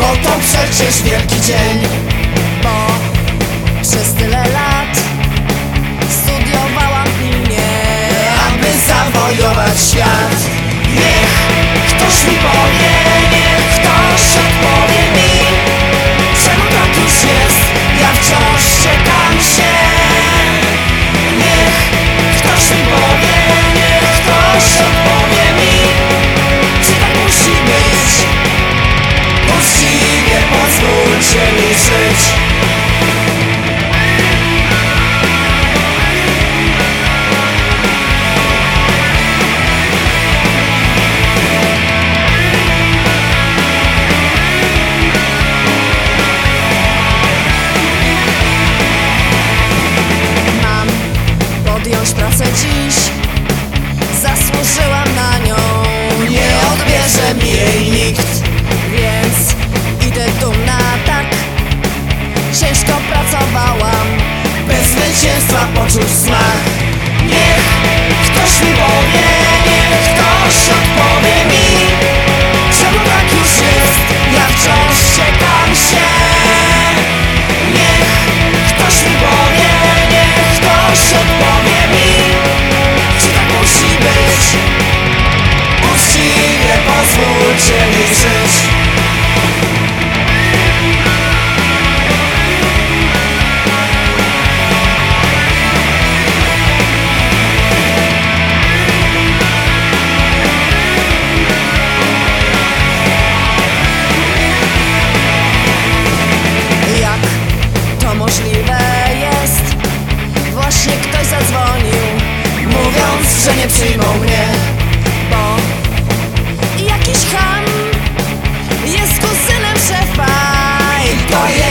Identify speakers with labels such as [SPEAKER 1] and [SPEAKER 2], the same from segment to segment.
[SPEAKER 1] Bo to przecież wielki dzień. Bo przez tyle lat Studiowałam pilnie Aby zawojować świat Niech ktoś mi powie.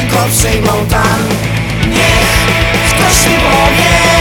[SPEAKER 1] tylko przyjmą tam. Niech ktoś mi powie.